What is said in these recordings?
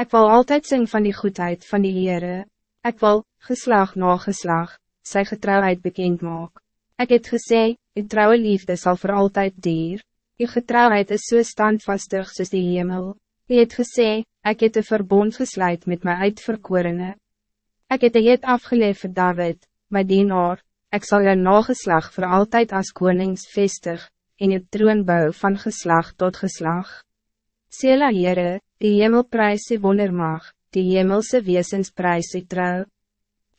Ik wil altijd zingen van die goedheid van die Heere. Ik wil, geslag na geslag, sy getrouwheid bekend maak. Ik het gesê, die trouwe liefde zal voor altijd dier. Je getrouwheid is so standvastig soos die hemel. Je het gesê, ik het een verbond gesluit met mijn uitverkorene. Ik het een eed afgeleef vir David, my dienaar, ik zal je nageslag voor altijd als konings vestig, in je troonbouw van geslag tot geslag. Sela Heere, die hemel prijs die wondermag, die hemelse wezens prijs die trouw.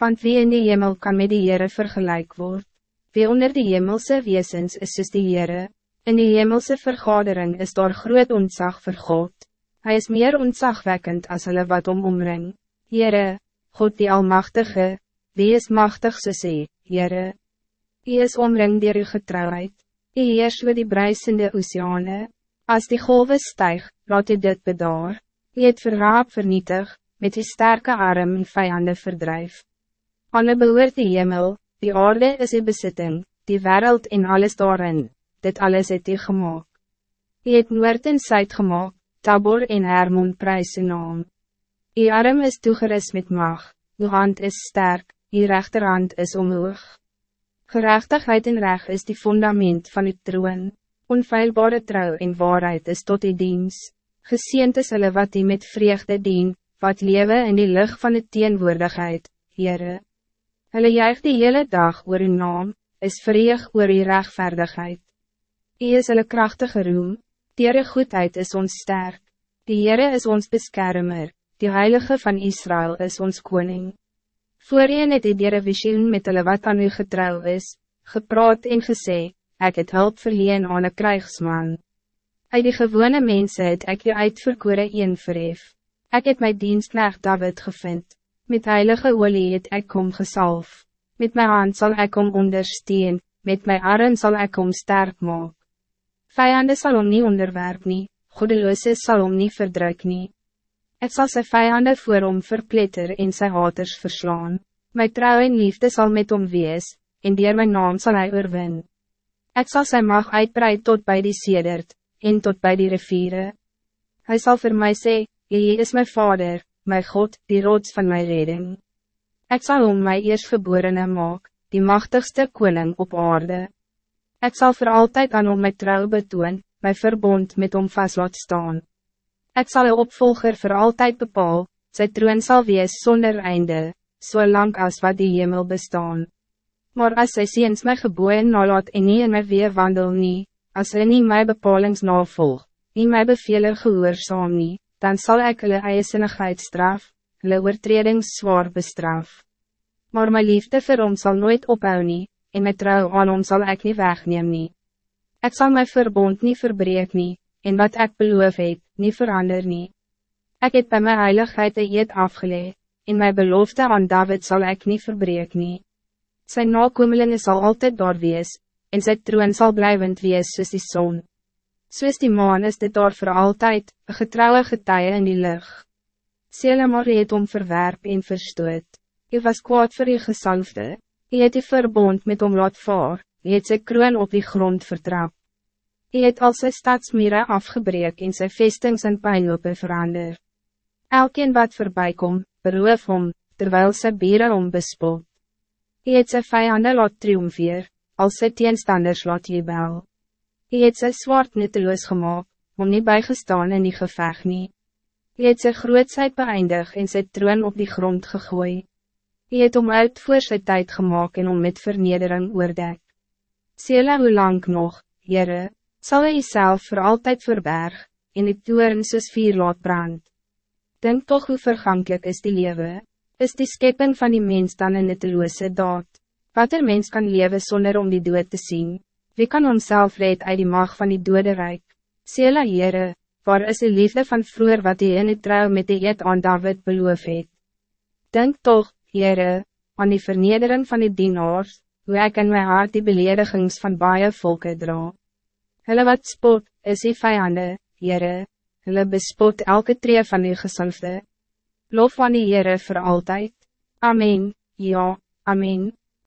Want wie in die hemel kan met die Heere vergelijk word? Wie onder die hemelse wezens is soos die Heere? In die hemelse vergadering is daar groot ontzag vir God. Hij is meer ontzagwekkend als hulle wat om omring. Heere, God die Almachtige, wie is machtig soos hy, Heere? Hy is omring dier uw getrouwheid. Hy heers oor die bruisende oceane. Als die golven stijg, laat hy dit bedaar. Hy het verraap vernietig, met die sterke arm en vijanden verdrijf. Alle behoort die hemel, die aarde is die bezitting, die wereld en alles daarin, dit alles het hy gemaakt. Hy het noord en zuid gemaakt, Tabor en Hermon prijs sy naam. Die arm is toegeris met mag, uw hand is sterk, die rechterhand is omhoog. Gerechtigheid en recht is die fundament van die troon, onfeilbare trouw en waarheid is tot die diens. Geseend is hulle wat die met vreugde dien, wat lewe in die lucht van die teenwoordigheid, Heere. Hulle juig die hele dag oor uw naam, is vreeg oor die rechtvaardigheid. Hy is hulle krachtige roem, Diere goedheid is ons sterk, die Heere is ons beschermer, die Heilige van Israël is ons koning. Voorheen het die diere visioen met hulle wat aan u getrouw is, gepraat en gesê, ek het hulp verleen aan een krijgsman. Uit die gewone mensen het ek je uitverkore een verhef. Ek het my dienstknecht David gevind, met heilige olie het ek kom gesalf. Met mijn hand zal ik om ondersteun, met mijn arm zal ik om sterk maak. Vijanden zal om niet onderwerp nie, goedeloos zal om niet verdruk nie. Ik zal zijn vijanden voor hom verpletter en zijn haters verslaan. Mijn trouw en liefde zal met hom wees, en dier mijn naam zal hij oorwin. Ik zal zijn mag uitbreid tot bij die sedert, en tot bij die rivieren. Hij zal voor mij zeggen, Jy is mijn vader, mijn God, die rots van mijn redding. Ik zal om mij eerst geboren maak, die machtigste koning op aarde. Ik zal voor altijd aan om mijn trouw betoon, mijn verbond met hom vast laat staan. Ik zal een opvolger voor altijd bepaal, sy troon sal wees sonder einde, so lang as wat die hemel bestaan. Maar als sy seens my geboeien nalaat en nie in my weer wandel nie, as hy nie my bepalings navolg, nie my bevele gehoorzaam nie, dan zal ik hulle eiesinnigheid straf, hulle oortredings zwaar bestraf. Maar mijn liefde vir hom sal nooit ophou nie, en my trouw aan hom sal ek nie wegneem nie. Ek sal my verbond nie verbreek nie, en wat ik beloof het, niet verander nie. Ek het by my heiligheid een eed afgeleid, en my belofte aan David zal ik niet verbreek nie. Sy nakomelinge sal altyd daar wees, en sy troon sal blijvend wees soos die zon. Soos die maan is dit daar voor altijd, een getrouwe getuie in die lucht. Selemar het om verwerp en verstoot. Hy was kwaad voor die gesalfde, hy het die verbond met hom laat vaar, hy het sy kroon op die grond vertrap. Hij het al sy stadsmere afgebreek en sy vestings in pijnlope verander. Elkeen wat voorbij kom, beroof hom, terwijl sy bieren om bespot. Hij het sy vijanden laat triomfeer, als sy teenstanders laat jebel. Hij het sy zwart nutteloos gemaakt, om niet bijgestaan en nie geveg nie. Hy het sy grootsheid beëindig en sy troon op die grond gegooi. Hij het om uit voor sy tijd gemaakt en om met vernedering oordek. Sela hoe lang nog, Heere? zal hij zelf voor altijd verberg, in die toeren soos vier laat brand. Denk toch hoe vergankelijk is die leven, is die schepping van die mens dan in het loose daad. Wat er mens kan leven zonder om die dood te zien? Wie kan onszelf red uit die macht van die dode rijk? Sela Heere, waar is die liefde van vroeger wat hij in het trouw met die eed aan David beloof het? Denk toch, Heere, aan die vernedering van die dienaars, hoe ik in mijn hart die beledigings van baie volke draag. Hulle wat spot, is die vijanden, Heere, hulle bespot elke tree van die gesalfde. Lof van die Heere voor altijd. Amen, ja, amen.